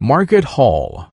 market hall.